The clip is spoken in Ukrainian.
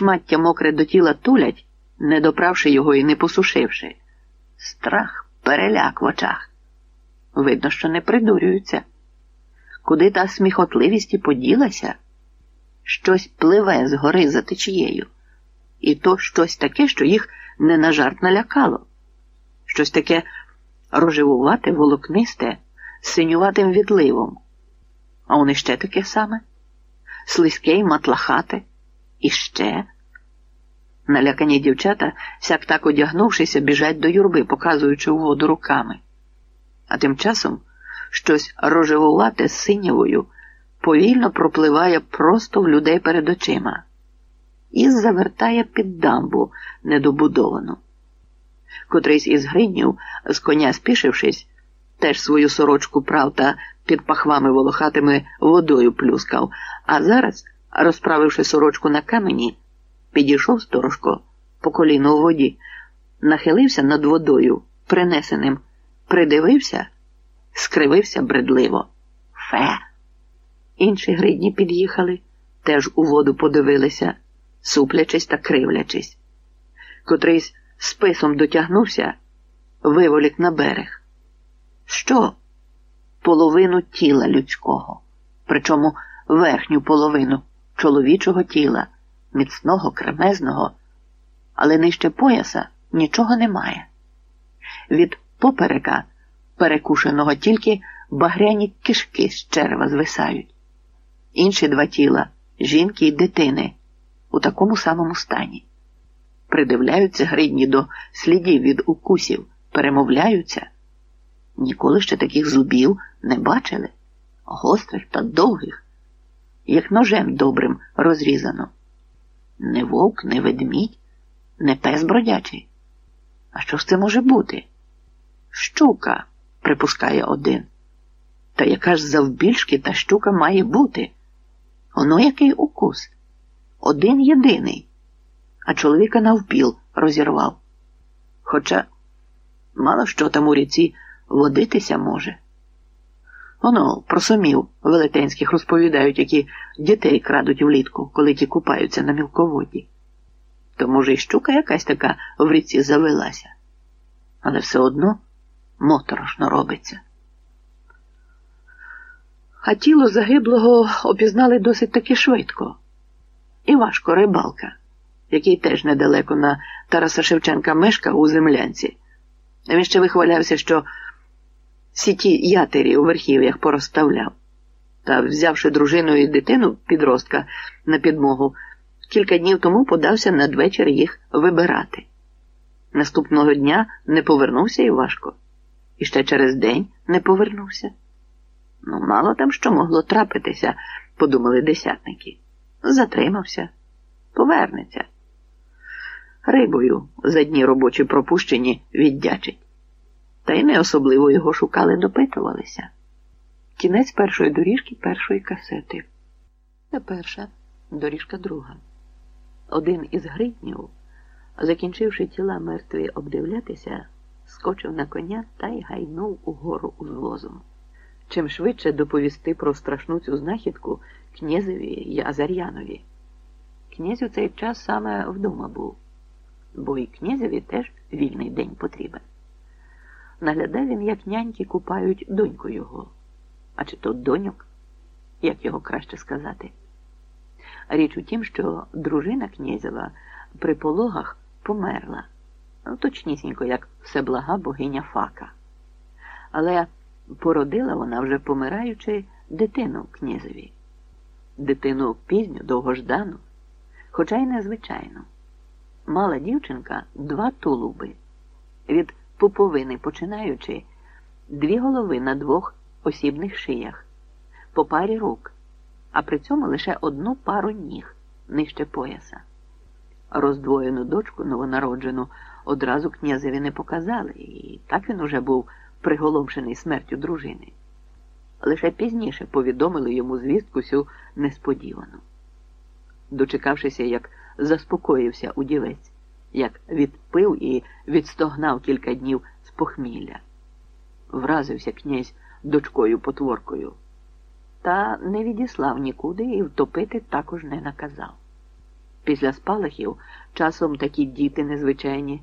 шмаття мокре до тіла тулять, не доправши його і не посушивши. Страх, переляк в очах. Видно, що не придурюються. Куди та сміхотливість і поділася? Щось пливе з гори за течією. І то щось таке, що їх не на жарт налякало. Щось таке рожевувате, волокнисте, синюватим відливом. А он іще таке саме слизьке й матлахате. І ще. Налякані дівчата, сяк так одягнувшися, біжать до юрби, показуючи у воду руками. А тим часом щось рожевувате з повільно пропливає просто в людей перед очима і завертає під дамбу недобудовану. Котрийсь із гриднів, з коня спішившись, теж свою сорочку прав та під пахвами волохатими водою плюскав, а зараз, розправивши сорочку на камені, підійшов сторожко по коліну у воді, нахилився над водою, принесеним, придивився, скривився бредливо. Фе. Інші гридні під'їхали, теж у воду подивилися, суплячись та кривлячись. Котрийсь списом дотягнувся, виволік на берег. Що? Половину тіла людського, причому верхню половину чоловічого тіла, міцного, кремезного, але нижче пояса нічого немає. Від поперека, перекушеного тільки багряні кишки з черева звисають. Інші два тіла жінки й дитини у такому самому стані. Придивляються гридні до слідів від укусів, перемовляються. Ніколи ще таких зубів не бачили, гострих та довгих, як ножем добрим розрізано. Не вовк, не ведмідь, не пес бродячий. А що ж це може бути? Щука, припускає один. Та яка ж завбільшки та щука має бути? Оно який укус? Один єдиний, а чоловіка навпіл розірвав. Хоча мало що там у ріці водитися може. Оно про сумів велетенських розповідають, які дітей крадуть влітку, коли ті купаються на мілководді. То, може, і щука якась така в ріці завелася, але все одно моторошно робиться. А тіло загиблого опізнали досить таки швидко. Івашко рибалка, який теж недалеко на Тараса Шевченка мешкав у землянці. Він ще вихвалявся, що сіті ятері у верхів'ях порозставляв. Та, взявши дружину і дитину підростка на підмогу, кілька днів тому подався надвечір їх вибирати. Наступного дня не повернувся Івашко. І ще через день не повернувся. Ну, мало там що могло трапитися, подумали десятники. Затримався, повернеться. Рибою за дні робочі пропущені віддячить. Та й не особливо його шукали, допитувалися. Кінець першої доріжки першої касети. Це перша, доріжка друга. Один із гритнів, закінчивши тіла мертві обдивлятися, скочив на коня та й гайнув угору узвозом. Чим швидше доповісти про страшну цю знахідку князеві й Азар'янові. Князь у цей час саме вдома був, бо і князеві теж вільний день потрібен. Наглядав він, як няньки купають доньку його, а чи то доньок, як його краще сказати. Річ у тім, що дружина князева при пологах померла, ну, точнісінько, як всеблага богиня Фака. Але породила вона вже помираючи дитину князеві, дитину пізню, довгождану, хоча й незвичайну. Мала дівчинка два тулуби. Від пуповини починаючи, дві голови на двох осібних шиях, по парі рук, а при цьому лише одну пару ніг нижче пояса. Роздвоєну дочку новонароджену одразу князеві не показали, і так він уже був приголомшений смертю дружини. Лише пізніше повідомили йому звістку сю несподівану. Дочекавшися, як заспокоївся удівець, як відпив і відстогнав кілька днів з похмілля. Вразився князь дочкою потворкою, та не відіслав нікуди і втопити також не наказав. Після спалахів часом такі діти незвичайні